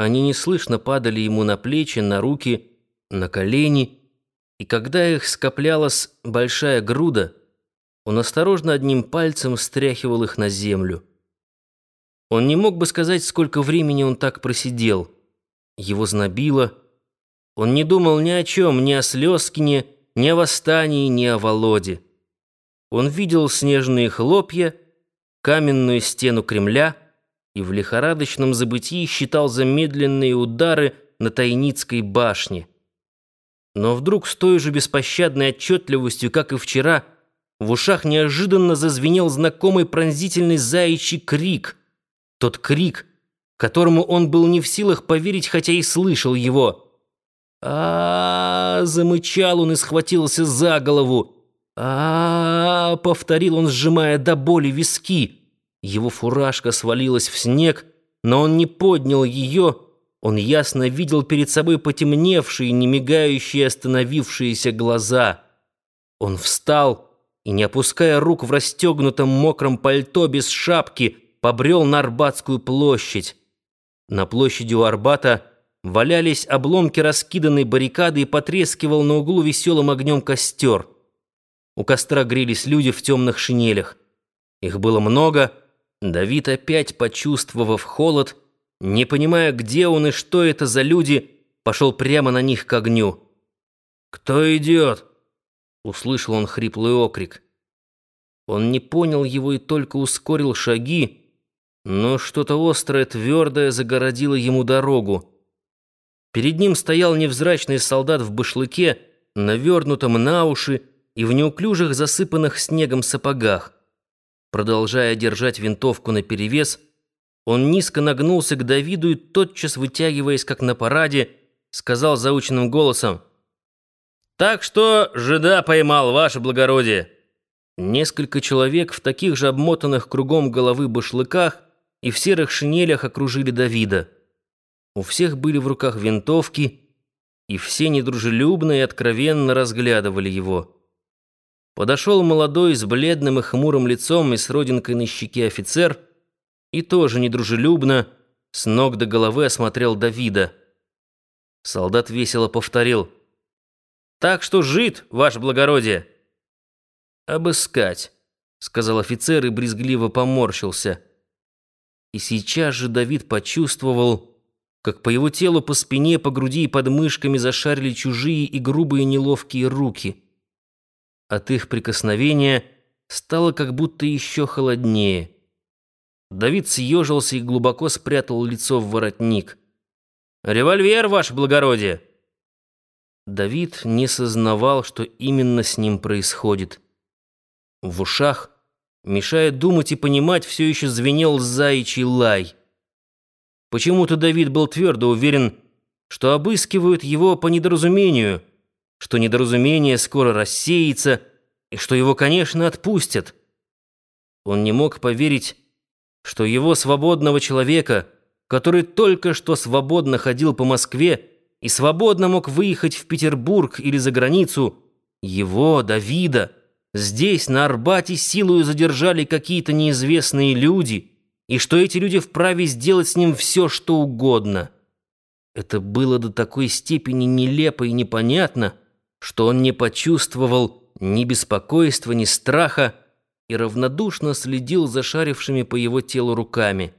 Они неслышно падали ему на плечи, на руки, на колени, и когда их скоплялась большая груда, он осторожно одним пальцем стряхивал их на землю. Он не мог бы сказать, сколько времени он так просидел. Его знобило. Он не думал ни о чем, ни о Слезкине, ни о восстании, ни о Володе. Он видел снежные хлопья, каменную стену Кремля и в лихорадочном забытии считал замедленные удары на Тайницкой башне. Но вдруг с той же беспощадной отчетливостью, как и вчера, в ушах неожиданно зазвенел знакомый пронзительный заячий крик. Тот крик, которому он был не в силах поверить, хотя и слышал его. а, замычал он и схватился за голову. -а, -а повторил он, сжимая до боли виски. Его фуражка свалилась в снег, но он не поднял ее, он ясно видел перед собой потемневшие, немигающие, остановившиеся глаза. Он встал и, не опуская рук в расстегнутом мокром пальто без шапки, побрел на Арбатскую площадь. На площади у Арбата валялись обломки раскиданной баррикады и потрескивал на углу веселым огнем костер. У костра грелись люди в темных шинелях. Их было много. Давид, опять почувствовав холод, не понимая, где он и что это за люди, пошел прямо на них к огню. «Кто идет?» — услышал он хриплый окрик. Он не понял его и только ускорил шаги, но что-то острое, твердое загородило ему дорогу. Перед ним стоял невзрачный солдат в башлыке, навернутом на уши и в неуклюжих засыпанных снегом сапогах. Продолжая держать винтовку наперевес, он низко нагнулся к Давиду и, тотчас вытягиваясь, как на параде, сказал заученным голосом «Так что жида поймал, ваше благородие». Несколько человек в таких же обмотанных кругом головы башлыках и в серых шинелях окружили Давида. У всех были в руках винтовки, и все недружелюбно и откровенно разглядывали его. Подошел молодой с бледным и хмурым лицом и с родинкой на щеке офицер — и тоже недружелюбно с ног до головы осмотрел Давида. Солдат весело повторил. «Так что жид, ваше благородие!» «Обыскать», — сказал офицер и брезгливо поморщился. И сейчас же Давид почувствовал, как по его телу, по спине, по груди и под мышками зашарили чужие и грубые неловкие руки. От их прикосновения стало как будто еще холоднее. Давид съежился и глубоко спрятал лицо в воротник. «Револьвер, ваше благородие!» Давид не сознавал, что именно с ним происходит. В ушах, мешая думать и понимать, все еще звенел заячий лай. Почему-то Давид был твердо уверен, что обыскивают его по недоразумению, что недоразумение скоро рассеется и что его, конечно, отпустят. Он не мог поверить, что его свободного человека, который только что свободно ходил по Москве и свободно мог выехать в Петербург или за границу, его, Давида, здесь, на Арбате, силою задержали какие-то неизвестные люди, и что эти люди вправе сделать с ним все, что угодно. Это было до такой степени нелепо и непонятно, что он не почувствовал ни беспокойства, ни страха, и равнодушно следил за шарившими по его телу руками.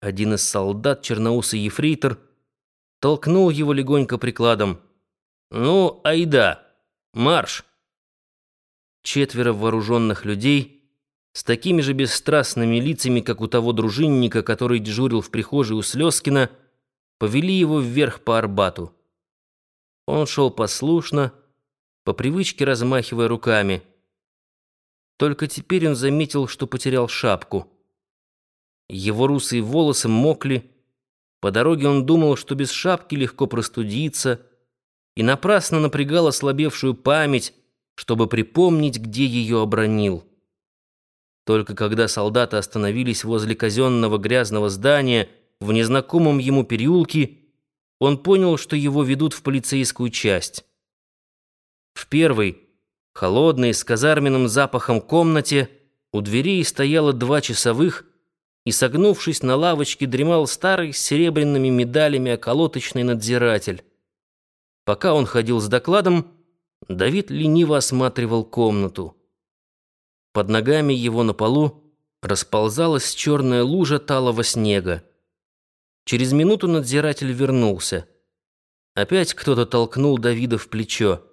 Один из солдат, черноусый ефрейтор, толкнул его легонько прикладом. «Ну, айда! Марш!» Четверо вооруженных людей с такими же бесстрастными лицами, как у того дружинника, который дежурил в прихожей у Слезкина, повели его вверх по Арбату. Он шел послушно, по привычке размахивая руками – только теперь он заметил, что потерял шапку. Его русые волосы мокли. По дороге он думал, что без шапки легко простудиться, и напрасно напрягал ослабевшую память, чтобы припомнить, где ее обронил. Только когда солдаты остановились возле казенного грязного здания в незнакомом ему переулке, он понял, что его ведут в полицейскую часть. В первой холодной, с казарменным запахом комнате, у дверей стояло два часовых, и, согнувшись на лавочке, дремал старый с серебряными медалями околоточный надзиратель. Пока он ходил с докладом, Давид лениво осматривал комнату. Под ногами его на полу расползалась черная лужа талого снега. Через минуту надзиратель вернулся. Опять кто-то толкнул Давида в плечо.